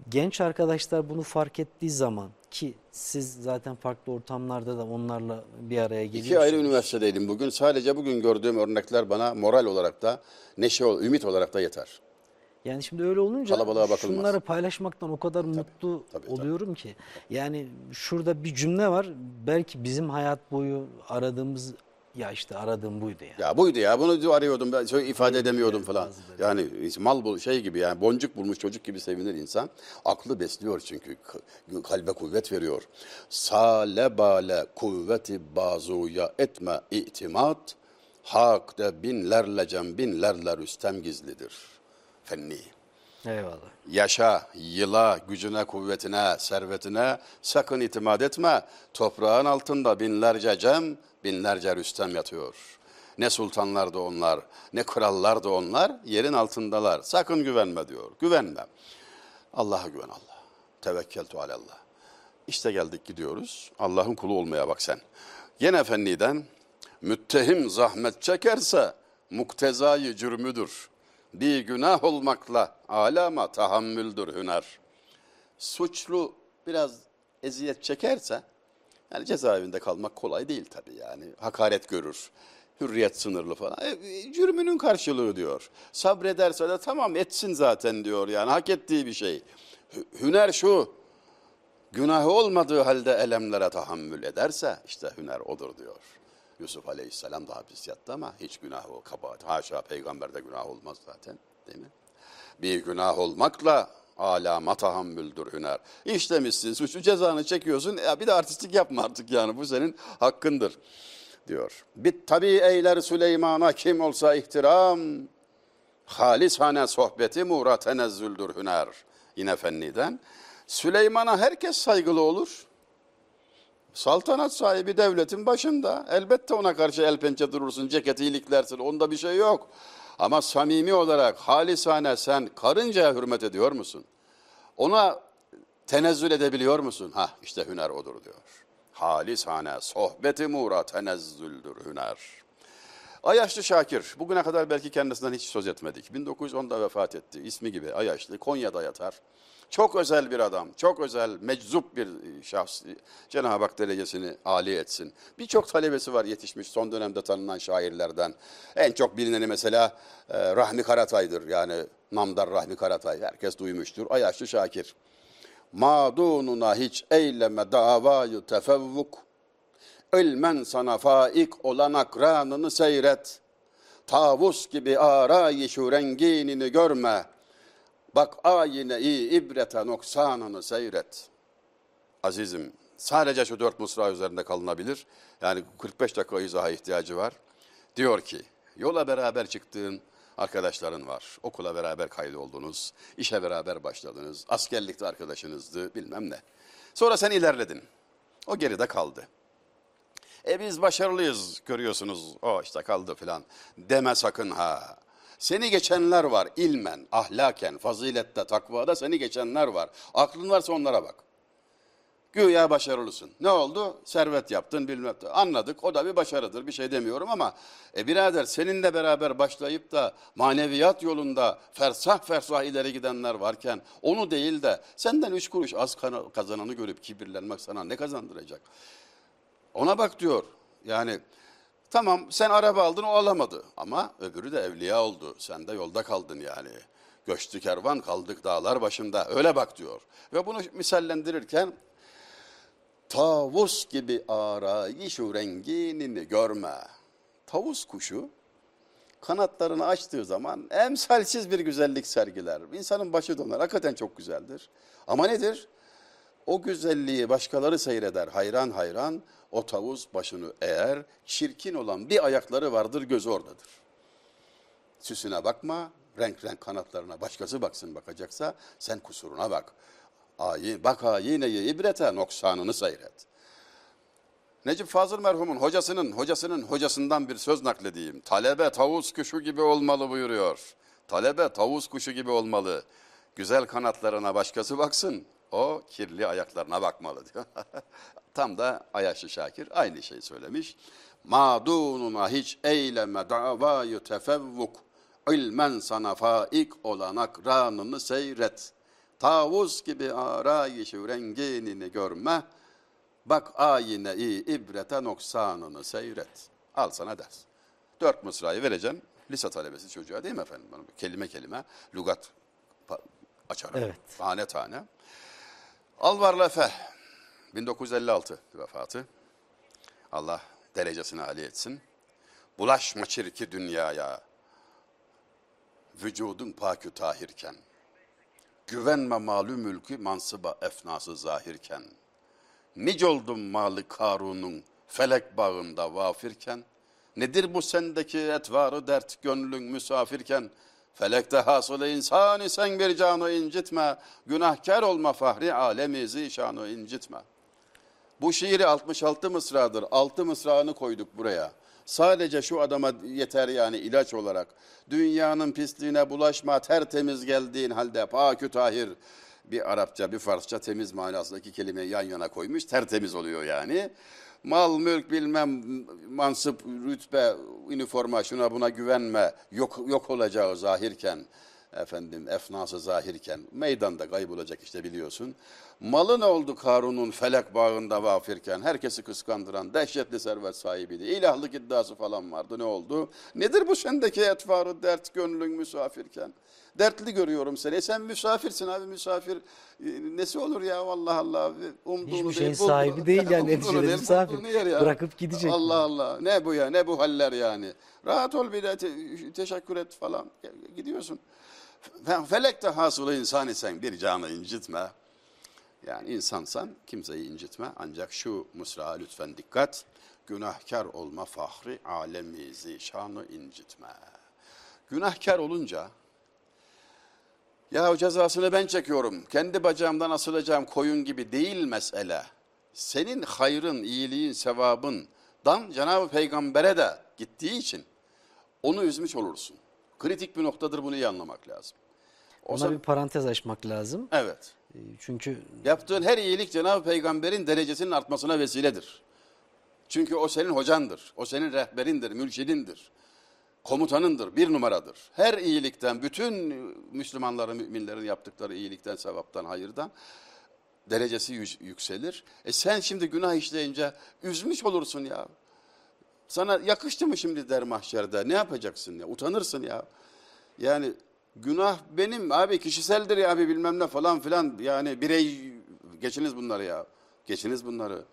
genç arkadaşlar bunu fark ettiği zaman ki siz zaten farklı ortamlarda da onlarla bir araya geliyorsunuz. İki ayrı üniversitedeydim bugün. Sadece bugün gördüğüm örnekler bana moral olarak da neşe, ümit olarak da yeter. Yani şimdi öyle olunca şunları paylaşmaktan o kadar mutlu tabii, tabii. oluyorum ki. Yani şurada bir cümle var. Belki bizim hayat boyu aradığımız ya işte aradığım buydu ya. Ya buydu ya bunu arıyordum ben şöyle ifade edemiyordum yani falan. Yani mal bul şey gibi yani boncuk bulmuş çocuk gibi sevinir insan. Aklı besliyor çünkü k- kalbe kuvvet veriyor. Sale bale kuvveti bazuya etme itimat. Hak'ta binlerle cem binlerle rüstem gizlidir. Fenni. Eyvallah. Yaşa, yıla, gücüne, kuvvetine, servetine sakın itimat etme. Toprağın altında binlerce cem, binlerce rüstem yatıyor. Ne sultanlar da onlar, ne krallar da onlar yerin altındalar. Sakın güvenme diyor. Güvenme. Allah'a güven Allah. Tevekkeltu alallah. İşte geldik gidiyoruz. Allah'ın kulu olmaya bak sen. Yine fenniden müttehim zahmet çekerse muktezayı cürmüdür. Bir günah olmakla alama tahammüldür hüner. Suçlu biraz eziyet çekerse yani cezaevinde kalmak kolay değil tabii yani. Hakaret görür. Hürriyet sınırlı falan. E, cürmünün karşılığı diyor. Sabrederse de tamam etsin zaten diyor yani hak ettiği bir şey. Hü- Hüner şu. Günahı olmadığı halde elemlere tahammül ederse işte hüner odur diyor. Yusuf Aleyhisselam da hapis yattı ama hiç günahı o kabahat. Haşa peygamberde günah olmaz zaten değil mi? Bir günah olmakla alama tahammüldür hüner. İşlemişsin suçu cezanı çekiyorsun ya bir de artistlik yapma artık yani bu senin hakkındır diyor. Bit tabi eyler Süleyman'a kim olsa ihtiram Halishane sohbeti muğra tenezzüldür hüner. Yine fenniden. Süleyman'a herkes saygılı olur. Saltanat sahibi devletin başında. Elbette ona karşı el pençe durursun, ceketi iliklersin. Onda bir şey yok. Ama samimi olarak halisane sen karıncaya hürmet ediyor musun? Ona tenezzül edebiliyor musun? Ha işte hüner odur diyor. Halisane sohbeti muğra tenezzüldür hüner. Ayaşlı Şakir, bugüne kadar belki kendisinden hiç söz etmedik. 1910'da vefat etti, ismi gibi Ayaşlı, Konya'da yatar. Çok özel bir adam, çok özel, meczup bir şahs. Cenab-ı Hak derecesini âli etsin. Birçok talebesi var yetişmiş son dönemde tanınan şairlerden. En çok bilineni mesela e, Rahmi Karatay'dır. Yani Namdar Rahmi Karatay, herkes duymuştur. Ayaşlı Şakir. Madununa hiç eyleme davayı tefevvuk. İlmen sana faik olan akranını seyret. Tavus gibi arayişu renginini görme. Bak ayine iyi ibrete noksanını seyret. Azizim sadece şu dört mısra üzerinde kalınabilir. Yani 45 dakika izaha ihtiyacı var. Diyor ki yola beraber çıktığın arkadaşların var. Okula beraber kaydoldunuz. işe beraber başladınız. Askerlikte arkadaşınızdı bilmem ne. Sonra sen ilerledin. O geride kaldı. E biz başarılıyız görüyorsunuz. O işte kaldı filan. Deme sakın ha. Seni geçenler var ilmen, ahlaken, fazilette, takvada seni geçenler var. Aklın varsa onlara bak. Güya başarılısın. Ne oldu? Servet yaptın bilmem. Anladık. O da bir başarıdır. Bir şey demiyorum ama e birader seninle beraber başlayıp da maneviyat yolunda fersah fersah ileri gidenler varken onu değil de senden üç kuruş az kazananı görüp kibirlenmek sana ne kazandıracak? Ona bak diyor. Yani tamam sen araba aldın o alamadı ama öbürü de evliya oldu. Sen de yolda kaldın yani. Göçtü kervan kaldık dağlar başında. Öyle bak diyor. Ve bunu misallendirirken tavus gibi arayişu renginini görme. Tavus kuşu kanatlarını açtığı zaman emsalsiz bir güzellik sergiler. İnsanın başı döner. Hakikaten çok güzeldir. Ama nedir? O güzelliği başkaları seyreder hayran hayran. O tavus başını eğer çirkin olan bir ayakları vardır gözü oradadır. Süsüne bakma, renk renk kanatlarına başkası baksın bakacaksa sen kusuruna bak. Ayi, bak ayineyi ibrete noksanını seyret. Necip Fazıl merhumun hocasının hocasının hocasından bir söz nakledeyim. Talebe tavus kuşu gibi olmalı buyuruyor. Talebe tavus kuşu gibi olmalı. Güzel kanatlarına başkası baksın. O kirli ayaklarına bakmalı diyor. Tam da Ayaşlı Şakir aynı şeyi söylemiş. Madununa hiç eyleme davayı tefevvuk. İlmen sana faik olan akranını seyret. Tavus gibi arayışı renginini görme. Bak ayine-i ibrete noksanını seyret. Al sana ders. Dört mısrayı vereceğim. Lise talebesi çocuğa değil mi efendim? Kelime kelime lügat pa- açarım. Evet. Tane tane. Alvar Lefe 1956 vefatı. Allah derecesini âli etsin. Bulaşma çirki dünyaya. Vücudun pakü tahirken. Güvenme malü mülkü mansıba efnası zahirken. Nice oldum malı Karun'un felek bağında vafirken. Nedir bu sendeki etvarı dert gönlün misafirken? Felekte hasılı insan isen bir canı incitme. Günahkar olma fahri alemi zişanı incitme. Bu şiiri 66 mısradır. 6 mısrağını koyduk buraya. Sadece şu adama yeter yani ilaç olarak. Dünyanın pisliğine bulaşma tertemiz geldiğin halde pakü tahir. Bir Arapça bir Farsça temiz manasındaki kelimeyi yan yana koymuş tertemiz oluyor yani. Mal, mülk bilmem mansıp, rütbe, üniforma şuna buna güvenme. Yok, yok olacağı zahirken efendim efnası zahirken meydanda kaybolacak işte biliyorsun. Malı ne oldu Karun'un felek bağında vafirken herkesi kıskandıran dehşetli servet sahibiydi. İlahlık iddiası falan vardı ne oldu? Nedir bu sendeki etvarı dert gönlün misafirken? Dertli görüyorum seni. E sen misafirsin abi misafir. E, Nesi olur ya Allah Allah. Umduğunu Hiçbir değil, şeyin bulduğunu- sahibi değil yani neticede değil, misafir. ya. Bırakıp gidecek. Allah Allah. Ne bu ya ne bu haller yani. Rahat ol bir de te- teşekkür et falan. Gidiyorsun. Fe- Felekte hasılı insan isen bir canı incitme. Yani insansan kimseyi incitme. Ancak şu mısrağa lütfen dikkat. Günahkar olma fahri alemi zişanı incitme. Günahkar olunca ya cezasını ben çekiyorum. Kendi bacağımdan asılacağım koyun gibi değil mesele. Senin hayrın, iyiliğin, sevabından Cenab-ı Peygamber'e de gittiği için onu üzmüş olursun. Kritik bir noktadır bunu iyi anlamak lazım. Ona bir parantez açmak lazım. evet. E, Çünkü Yaptığın her iyilik Cenab-ı Peygamber'in derecesinin artmasına vesiledir. Çünkü o senin hocandır, o senin rehberindir, mürşidindir, komutanındır, bir numaradır. Her iyilikten, bütün Müslümanların, müminlerin yaptıkları iyilikten, sevaptan, hayırdan derecesi yü- yükselir. E sen şimdi günah işleyince üzmüş olursun ya. Sana yakıştı mı şimdi der mahşerde? Ne yapacaksın ya? Utanırsın ya. Yani günah benim abi kişiseldir ya abi bilmem ne falan filan. Yani birey geçiniz bunları ya. Geçiniz bunları.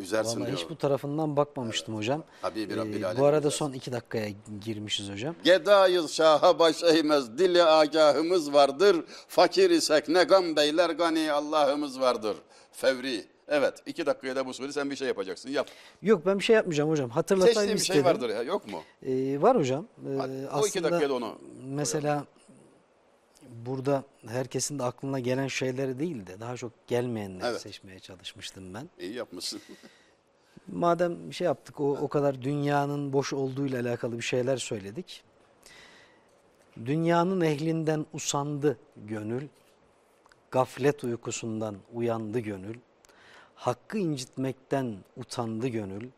Üzersin vallahi diyor. hiç bu tarafından bakmamıştım hocam. Habibi Rabbil bu Alemin arada son iki dakikaya girmişiz hocam. Gedayız şaha baş eğmez, dili agahımız vardır. Fakir isek ne gam beyler gani Allah'ımız vardır. Fevri. Evet iki dakikaya da bu soru sen bir şey yapacaksın. Yap. Yok ben bir şey yapmayacağım hocam. Hatırlatayım Seçtiğin bir istedim. şey vardır ya yok mu? Ee, var hocam. Ee, Hadi, o iki aslında dakikada onu Mesela burada herkesin de aklına gelen şeyleri değil de daha çok gelmeyenleri Evet. seçmeye çalışmıştım ben. İyi yapmışsın. Madem şey yaptık o, o kadar dünyanın boş olduğuyla alakalı bir şeyler söyledik. Dünyanın ehlinden usandı gönül, gaflet uykusundan uyandı gönül, hakkı incitmekten utandı gönül,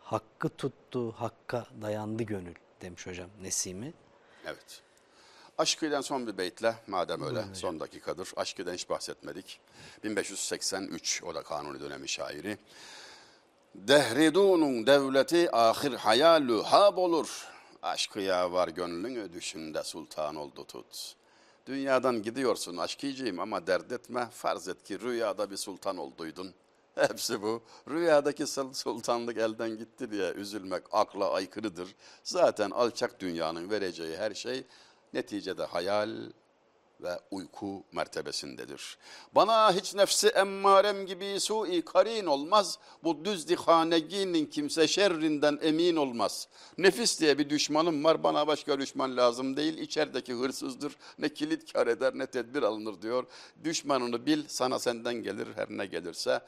hakkı tuttu, hakka dayandı gönül demiş hocam Nesimi. Evet. Aşkı'dan son bir beytle madem öyle son dakikadır. Aşkı'dan hiç bahsetmedik. 1583 o da kanuni dönemi şairi. Dehridunun devleti ahir hayalü hab olur. Aşkı ya var gönlün düşünde sultan oldu tut. Dünyadan gidiyorsun aşkıycıyım ama dert etme. Farz et ki rüyada bir sultan olduydun. Hepsi bu. Rüyadaki sul- sultanlık elden gitti diye üzülmek akla aykırıdır. Zaten alçak dünyanın vereceği her şey neticede hayal ve uyku mertebesindedir. Bana hiç nefsi emmarem gibi sui karin olmaz. Bu düz dihaneginin kimse şerrinden emin olmaz. Nefis diye bir düşmanım var bana başka düşman lazım değil. İçerideki hırsızdır. Ne kilit kar eder ne tedbir alınır diyor. Düşmanını bil sana senden gelir her ne gelirse.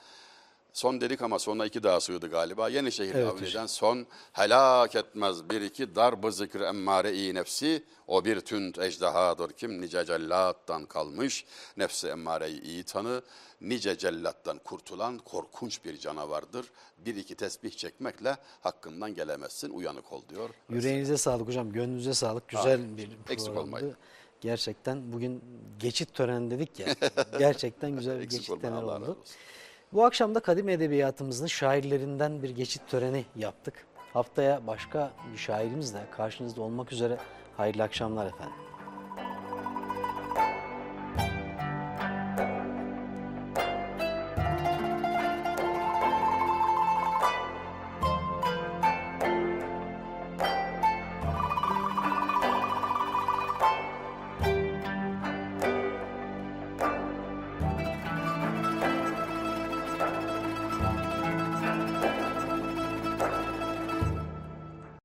Son dedik ama sonra iki daha sığdı galiba. Yenişehir Evet Avli'den son helak etmez bir iki darb zikr emmare-i nefsi o bir tünt ejdahadır kim nice cellattan kalmış nefsi emmare-i iyi tanı nice cellattan kurtulan korkunç bir canavardır. Bir iki tesbih çekmekle hakkından gelemezsin uyanık ol diyor. Yüreğinize sağlık hocam, gönlünüze sağlık. Güzel Amin. bir Eksik programdı. olmayın. Gerçekten bugün geçit töreni dedik ya. Gerçekten güzel bir Eksik geçit töreni Allah razı oldu. olsun. Bu akşam da kadim edebiyatımızın şairlerinden bir geçit töreni yaptık. Haftaya başka bir şairimizle karşınızda olmak üzere hayırlı akşamlar efendim.